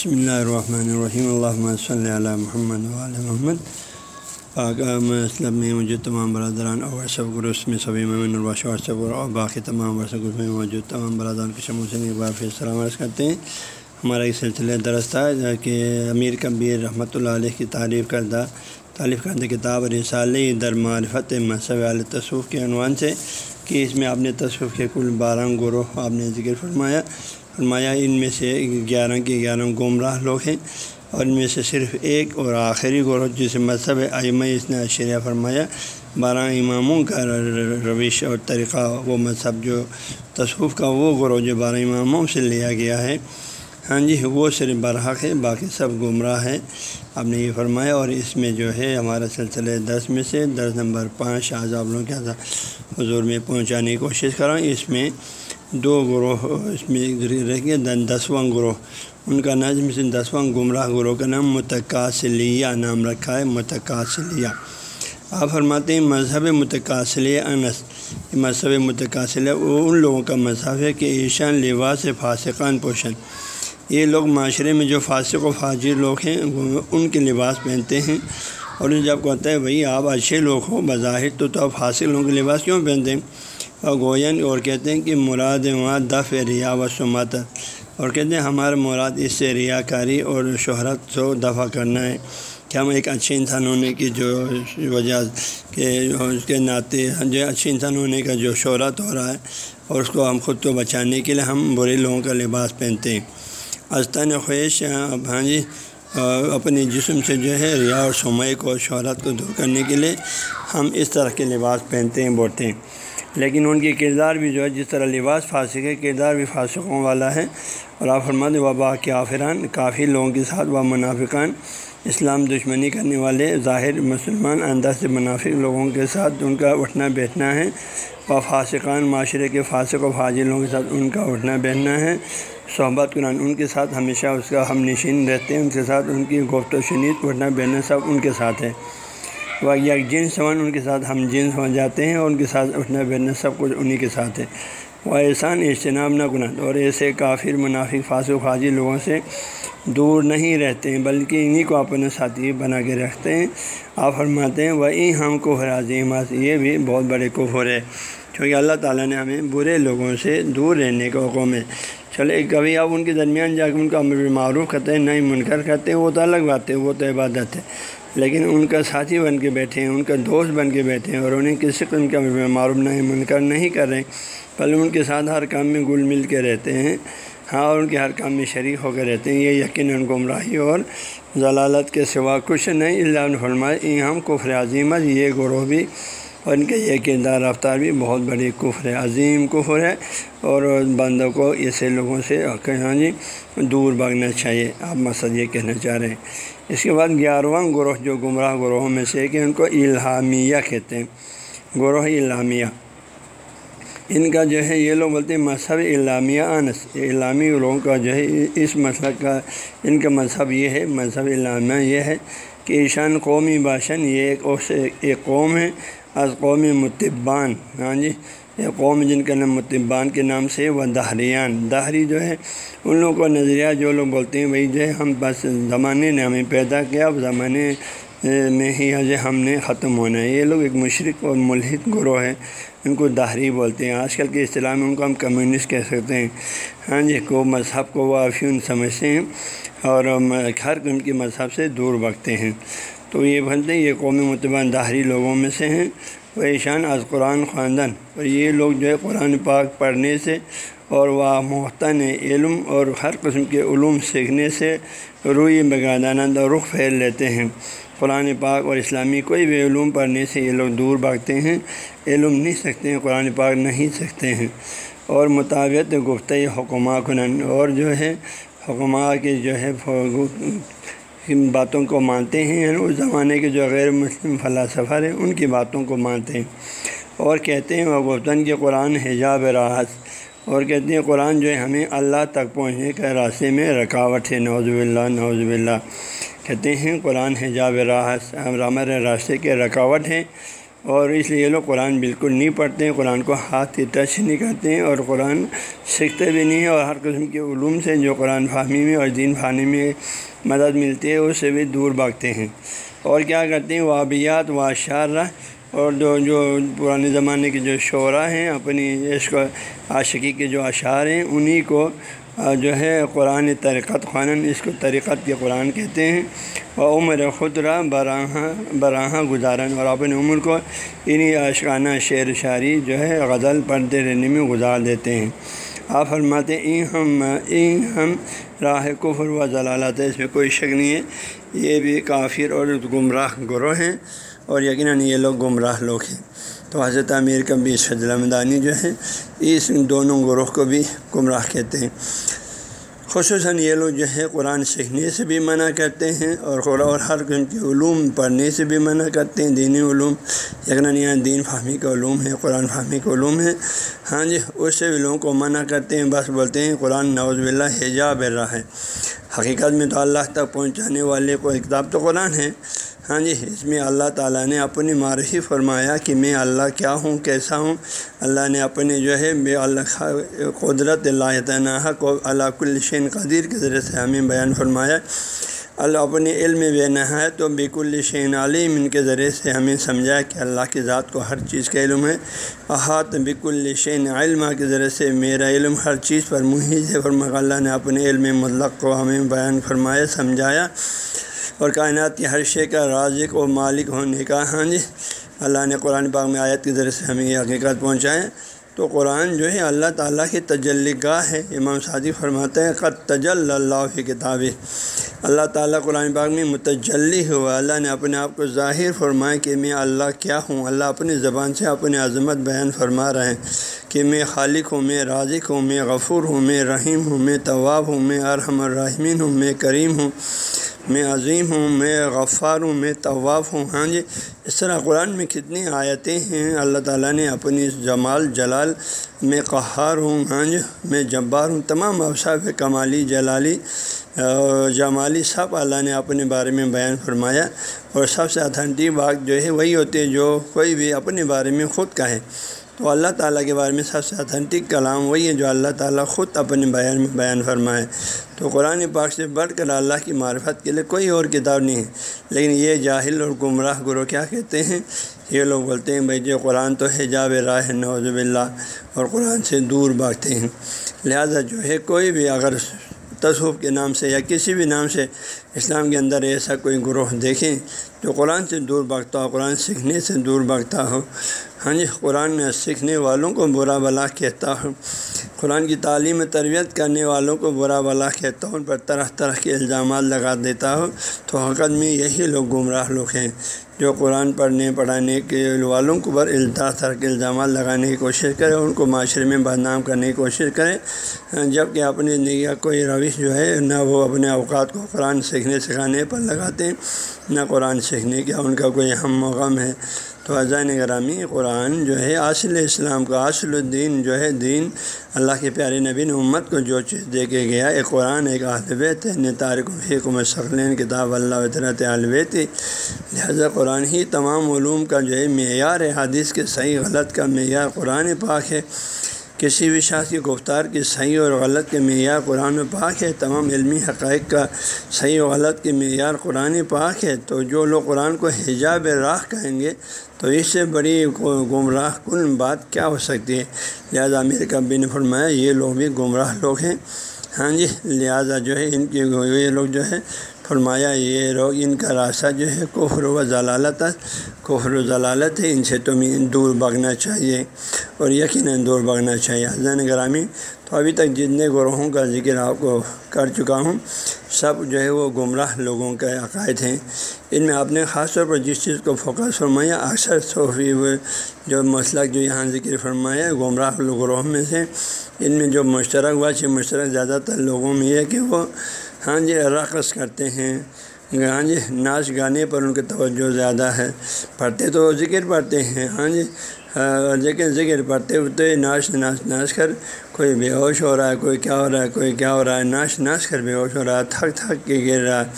بسم اللہ الرحمن الرحیم اللہ صلی اللہ محمد علیہ محمد پاکام اسلم میں موجود تمام برادران اور سب گروس میں سبھی ممن الباش اور اور باقی تمام ورثہ گروپ میں موجود تمام برادران کے شمول سے ایک بار پھر سلام عرض کرتے ہیں ہمارا ایک سلسلہ درست تھا کہ امیر کبیر رحمۃ اللہ علیہ کی تعریف کردہ تعریف کردہ کتاب رسالی در معرفت مذہب علیہ تصوف کے عنوان سے کہ اس میں آپ نے تصوف کے کل بارہ گروہ آپ نے ذکر فرمایا فرمایا، ان میں سے گیارہ کے گیارہ گمراہ لوگ ہیں اور ان میں سے صرف ایک اور آخری گروہ جسے مذہب ائمہ اس نے اشریہ فرمایا، بارہ اماموں کا روش اور طریقہ وہ مذہب جو تصوف کا وہ گروہ جو بارہ اماموں سے لیا گیا ہے۔ ہاں جی وہ صرف برحق ہے باقی سب گمراہ ہے آپ نے یہ فرمایا، اور اس میں جو ہے ہمارا سلسلہ دس میں سے دس نمبر پانچ آج آپ لوگوں کیا حضور میں پہنچانے کی کوشش کروں اس میں دو گروہ اس میں رہ گیا دسواں گروہ۔ ان کا نظم سے دسواں گمراہ گروہ کا نام متقاصلیہ نام رکھا ہے متقاصلیہ آپ فرماتے ہیں مذہب متقاصلیہ انس مذہب متقاصلیہ وہ ان لوگوں کا مذہب ہے کہ ایشان لباس فاسقان پوشن۔ یہ لوگ معاشرے میں جو فاسق و فاجر لوگ ہیں ان کے لباس پہنتے ہیں۔ اور جب کہتا ہے، بھائی، آپ اچھے لوگ ہو، بظاہر تو تو آپ فاسق لوگوں کے لباس کیوں پہنتے ہیں؟ گوین اور کہتے ہیں کہ مراد وہاں دف ریا و سمت اور کہتے ہیں ہمارا مراد اس سے ریا کاری اور شہرت کو دفع کرنا ہے۔ کہ ہم ایک اچھے انسان ہونے کی جو وجہ کہ اس کے ناطے جو اچھے انسان ہونے کا جو شہرت ہو رہا ہے اور اس کو ہم خود کو بچانے کے لیے ہم برے لوگوں کا لباس پہنتے ہیں۔ استان خواہش ہاں جی اپنے جسم سے جو ہے ریا اور سمے کو، شہرت کو دور کرنے کے لیے ہم اس طرح کے لباس پہنتے ہیں بوتے ہیں۔ لیکن ان کی کردار بھی جو ہے جس طرح لباس فاسق ہے، کردار بھی فاسقوں والا ہے۔ اور آپ فرماد وبا کے آفران کافی لوگوں کے ساتھ و منافقان۔ اسلام دشمنی کرنے والے، ظاہر مسلمان اندر سے منافق لوگوں کے ساتھ ان کا اٹھنا بیٹھنا ہے۔ و فاسقان، معاشرے کے فاسق و فاضل لوگوں کے ساتھ ان کا اٹھنا بیٹھنا ہے۔ صحبت قرآن ان کے ساتھ ہمیشہ اس کا ہم نشین رہتے ہیں۔ ان کے ساتھ ان کی گفت و شنید، اٹھنا بیٹھنا سب ان کے ساتھ ہے۔ وہ یک جنس سوان ان کے ساتھ ہم جنس ہو جاتے ہیں اور ان کے ساتھ اٹھنا بیٹھنا سب کچھ انہیں کے ساتھ ہے۔ وہ احسان، اجتناب نہ گناہ۔ اور ایسے کافر، منافق فاس و خاجی لوگوں سے دور نہیں رہتے ہیں، بلکہ انہیں کو اپنے ساتھی بنا کے رکھتے ہیں۔ آپ فرماتے ہیں وہی ہم کو عظیم یہ بھی بہت بڑے کفر ہے کیونکہ اللہ تعالیٰ نے ہمیں برے لوگوں سے دور رہنے کا حکم ہے۔ چلے، کبھی آپ ان کے درمیان جا کے ان کا معروف کرتے ہیں نہیں منکر کرتے ہیں، وہ تو الگ بات ہے، وہ تو عبادت ہے۔ لیکن ان کا ساتھی بن کے بیٹھے ہیں، ان کا دوست بن کے بیٹھے ہیں اور انہیں کسی قسم کا معروف نہیں، منکر نہیں کر رہے ہیں۔ پہلے ان کے ساتھ ہر کام میں گل مل کے رہتے ہیں۔ ہاں اور ان کے ہر کام میں شریک ہو کے رہتے ہیں۔ یہ یقیناً گمراہی اور ضلالت کے سوا کچھ نہیں۔ اللہ فرمائے ہم کفر عظیمت یہ گروہ بھی اور ان کے یہ کردار، رفتار بھی بہت بڑی کفر ہے عظیم کفر ہے۔ اور بندوں کو ایسے لوگوں سے ہاں جی دور بھاگنا چاہیے۔ آپ مقصد یہ کہنا چاہ رہے ہیں۔ اس کے بعد گیارہواں گروہ جو گمراہ گروہوں میں سے کہ ان کو الہامیہ کہتے ہیں۔ گروہ الہامیہ۔ ان کا جو ہے، یہ لوگ بولتے ہیں مذہب علامیہ انس۔ علامی لوگوں کا جو ہے، اس مسئلہ کا، ان کا مذہب یہ ہے، مذہب علامہ یہ ہے کہ ایشان قومی باشن یہ ایک ایک قوم ہے، از قوم متبان ہاں جی۔ یہ قوم جن کا نام متبان کے نام سے وہ دہریان۔ دہری جو ہے، ان لوگوں کا نظریہ جو لوگ بولتے ہیں بھائی جو ہے، ہم بس زمانے نے ہمیں پیدا کیا، اب زمانے میں ہی جو ہم نے ختم ہونا ہے۔ یہ لوگ ایک مشرق اور ملحد گروہ ہے، ان کو دہری بولتے ہیں۔ آج کل کے اصطلاح میں ان کو ہم کمیونسٹ کہہ سکتے ہیں۔ ہاں جی کو مذہب کو وہ افیون سمجھتے ہیں اور ہر ان کے مذہب سے دور بھگتے ہیں۔ تو یہ بولتے ہیں، یہ قومی متبان دہری لوگوں میں سے ہیں۔ وہ ایشان از قرآن خواندن۔ اور یہ لوگ جو ہے قرآن پاک پڑھنے سے اور وہ محتن علم اور ہر قسم کے علوم سیکھنے سے روئی بگادانند اور رخ پھیل لیتے ہیں۔ قرآن پاک اور اسلامی کوئی بھی علوم پڑھنے سے یہ لوگ دور بھاگتے ہیں، علم نہیں سکتے ہیں، قرآن پاک نہیں سکتے ہیں۔ اور مطابق گفتہ حکمہ کنن۔ اور جو ہے حکمہ کے جو ہے ان باتوں کو مانتے ہیں۔ یعنی اس زمانے کے جو غیر مسلم فلاسفر ہیں، ان کی باتوں کو مانتے ہیں۔ اور کہتے ہیں وہ گفتن کہ قرآن حجاب راحت اور کہتے ہیں، قرآن جو ہے، ہمیں اللہ تک پہنچنے کے راستے میں رکاوٹ ہے۔ نوز اللہ نوز اللہ کہتے ہیں، قرآن حجاب راحت ہمارے راستے کے رکاوٹ ہیں۔ اور اس لیے یہ لوگ قرآن بالکل نہیں پڑھتے ہیں، قرآن کو ہاتھ کی ٹچ نہیں کرتے ہیں اور قرآن سیکھتے بھی نہیں ہیں اور ہر قسم کے علوم سے جو قرآن فہمی میں اور دین فانی میں مدد ملتی ہے، اس سے بھی دور بھاگتے ہیں۔ اور کیا کرتے ہیں؟ وابیات و اشارہ اور جو جو پرانے زمانے کے جو شعرا ہیں، اپنی عشق عاشقی کے جو اشعار ہیں، انہی کو جو ہے قرآن طریقت خوان اس کو طریقت کے قرآن کہتے ہیں۔ اور عمر خطرہ براہاں براہاں گزارن۔ اور اپنی عمر کو انہیں اشقانہ شعر شاعری جو ہے، غزل پڑھتے رہنے میں گزار دیتے ہیں۔ آپ فرماتے این ہم این ہم راہ کفر و ضلالت ہے۔ اس میں کوئی شک نہیں ہے۔ یہ بھی کافر اور گمراہ گروہ ہیں۔ اور یقیناً یہ لوگ گمراہ لوگ ہیں۔ تو حضرت امیر کبی فضل مدانی جو ہے اس دونوں گروہ کو بھی گمراہ کہتے ہیں۔ خصوصاً یہ لوگ جو ہے قرآن سیکھنے سے بھی منع کرتے ہیں اور اور ہر قسم کے علوم پڑھنے سے بھی منع کرتے ہیں، دینی علوم۔ یقیناً یہاں دین فہمی کا علوم ہے، قرآن فہمی کا علوم ہے۔ ہاں جی اس سے بھی لوگوں کو منع کرتے ہیں، بس بولتے ہیں قرآن نوز باللہ حجاب رہا ہے حقیقت میں تو اللہ تک پہنچانے والے کو کتاب تو قرآن ہے۔ ہاں جی اس میں اللہ تعالیٰ نے اپنی معرفی فرمایا کہ میں اللہ کیا ہوں، کیسا ہوں؟ اللہ نے اپنے جو ہے، بے اللہ قدرت اللہ تعالیٰ کو اللہ کلشین قدیر کے ذریعے سے ہمیں بیان فرمایا۔ اللہ اپنے علم بے نہا تو بیک الشین علیم ان کے ذریعے سے ہمیں سمجھایا کہ اللہ کی ذات کو ہر چیز کا علم ہے۔ احاط بیک الشین علم کے ذریعے سے میرا علم ہر چیز پر محیط ہے۔ فرما اللہ نے اپنے علم مطلق کو ہمیں بیان فرمایا، سمجھایا۔ اور کائنات کی ہر شے کا رازق و مالک ہونے کا ہاں جی۔ اللہ نے قرآن پاک میں آیت کے ذریعے سے ہمیں یہ حقیقت پہنچائیں تو قرآن جو ہے اللہ تعالیٰ کی تجلی گاہ ہے۔ امام شادی فرماتے ہیں، قد تجل اللہ کی کتاب اللہ تعالیٰ قرآن پاک میں متجلی ہوا۔ اللہ نے اپنے آپ کو ظاہر فرمائے کہ میں اللہ کیا ہوں؟ اللہ اپنی زبان سے اپنی عظمت بیان فرما رہے ہیں۔ کہ میں خالق ہوں، میں رازق ہوں، میں غفور ہوں، میں رحیم ہوں، میں طواب ہوں، میں ارحم الرحمین ہوں، میں کریم ہوں، میں عظیم ہوں، میں غفار ہوں، میں طواف ہوں۔ ہاں جی اس طرح قرآن میں کتنی آیتیں ہیں۔ اللہ تعالیٰ نے اپنی جمال جلال میں قہار ہوں ہاں جی میں جبار ہوں، تمام اوصاف کمالی، جلالی جمالی سب اللہ نے اپنے بارے میں بیان فرمایا۔ اور سب سے اتھنٹی بات جو ہے، وہی ہوتی ہے جو کوئی بھی اپنے بارے میں خود کہے۔ تو اللہ تعالیٰ کے بارے میں سب سے اتھینٹک کلام وہی ہے جو اللہ تعالیٰ خود اپنے بیان میں بیان فرمائے۔ تو قرآن پاک سے بڑھ کر اللہ کی معرفت کے لیے کوئی اور کتاب نہیں ہے۔ لیکن یہ جاہل اور گمراہ گروہ کیا کہتے ہیں؟ یہ لوگ بولتے ہیں، بھائی، جو قرآن تو ہے جاب راہ نوزب اللہ اور قرآن سے دور بھاگتے ہیں۔ لہذا جو ہے، کوئی بھی اگر تصوف کے نام سے یا کسی بھی نام سے اسلام کے اندر ایسا کوئی گروہ دیکھیں جو قرآن سے دور بھاگتا ہو، قرآن سیکھنے سے دور بھاگتا ہو۔ ہاں جی قرآن سیکھنے والوں کو برا بلا کہتا ہو۔ قرآن کی تعلیم تربیت کرنے والوں کو برا بلا کہتا ہوں ان پر طرح طرح کے الزامات لگا دیتا ہوں تو حقت میں یہی لوگ گمراہ لوگ ہیں جو قرآن پڑھنے، پڑھانے کے والوں کو پر الطاف طرح کے الزامات لگانے کی کوشش کرے ان کو معاشرے میں بدنام کرنے کی کوشش کرے جبکہ اپنی زندگی کا کوئی روش جو ہے، نہ وہ اپنے اوقات کو قرآن سیکھنے، سکھانے پر لگاتے ہیں نہ قرآن سیکھنے کا ان کا کوئی ہم غم ہے۔ تو اذان گرامی قرآن جو ہے اصل اسلام کا اصل الدین جو ہے، دین اللہ کے پیارے نبی نے امت کو جو چیز دے کے گیا، ایک قرآن، ایک عالبیت ہے یعنی تارک حکم شکلین کتاب اللہ وطرت عالبیت لہذا قرآن ہی تمام علوم کا جو ہے، معیار ہے حادث کے صحیح غلط کا معیار قرآن پاک ہے۔ کسی بھی شاخ کی گفتار کی صحیح اور غلط کے معیار قرآن پاک ہے، تمام علمی حقائق کا صحیح و غلط کے معیار قرآن پاک ہے۔ تو جو لوگ قرآن کو حجاب راہ کہیں گے، تو اس سے بڑی گمراہ کن بات کیا ہو سکتی ہے؟ لہٰذا امیر کبی نے فرمایا، یہ لوگ بھی گمراہ لوگ ہیں۔ ہاں جی لہٰذا جو ہے ان کے یہ لوگ جو ہے فرمایا، یہ لوگ ان کا راستہ جو ہے کفر و ضلالت کفر و ضلالت ہے، ان سے تمہیں دور بھاگنا چاہیے اور یقیناً دور بھاگنا چاہیے۔ حضین گرامی، تو ابھی تک جتنے گروہوں کا ذکر آپ کو کر چکا ہوں، سب جو ہے وہ گمراہ لوگوں کے عقائد ہیں۔ ان میں آپ نے خاص طور پر جس چیز کو فوکس فرمایا، اکثر صوفی جو مسلک جو یہاں ذکر فرمایا، گمراہ گروہ میں سے، ان میں جو مشترک ہوا چاہے مشترک زیادہ تر لوگوں میں یہ کہ وہ ہاں جی رقص کرتے ہیں۔ ہاں جی ناچ گانے پر ان کی توجہ زیادہ ہے۔ پڑھتے تو ذکر پڑھتے ہیں۔ ہاں جی لیکن ذکر پڑھتے ہوتے ناچ ناچ ناچ کر کوئی بے ہوش ہو رہا ہے، کوئی کیا ہو رہا ہے، کوئی کیا ہو رہا ہے، ناچ ناچ کر بے ہوش ہو رہا ہے، تھک تھک کے گر رہا ہے۔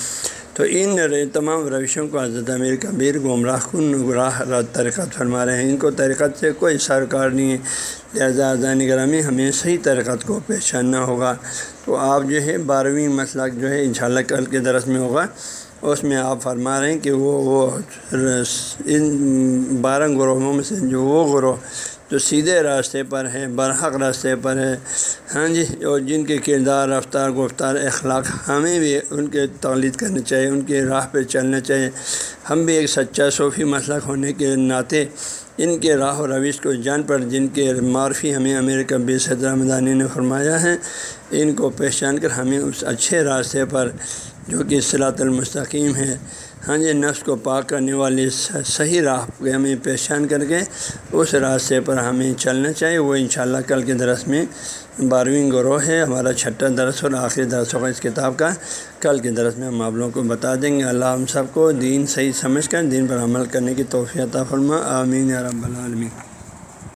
تو ان تمام روشوں کو حضرت امیر کبیر گمراہ کن گراہ ترکت فرما رہے ہیں۔ ان کو ترکت سے کوئی سرکار نہیں ہے۔ لہٰذا گرامی ہمیں صحیح ترکت کو پہچاننا ہوگا۔ تو آپ جو ہے بارہویں مسلک جو ہے انشاءاللہ کل کے درس میں ہوگا۔ اس میں آپ فرما رہے ہیں کہ وہ وہ ان بارہ گروہوں میں سے جو وہ گروہ جو سیدھے راستے پر ہے، برحق راستے پر ہے ہاں جی اور جن کے کردار، رفتار، گفتار، اخلاق ہمیں بھی ان کے تقلید کرنی چاہیے، ان کے راہ پہ چلنا چاہیے۔ ہم بھی ایک سچا صوفی مسلک ہونے کے ناطے ان کے راہ و روش کو جان پر جن کے معرفی ہمیں امیر بی صدر مدانی نے فرمایا ہے، ان کو پہچان کر ہمیں اس اچھے راستے پر جو کہ صلاۃ المستقیم ہے۔ ہاں جی نفس کو پاک کرنے والی صحیح راہ پہ ہمیں پہچان کر کے اس راستے پر ہمیں چلنا چاہیے۔ وہ انشاءاللہ کل کے درس میں بارہویں گروہ ہے ہمارا چھٹا درس اور آخری درس ہوگا اس کتاب کا۔ کل کے درس میں ہم آپ لوگوں کو بتا دیں گے۔ اللہ ہم سب کو دین صحیح سمجھ کر، دین پر عمل کرنے کی توفیع فرما۔ آمین یا رب العالمین۔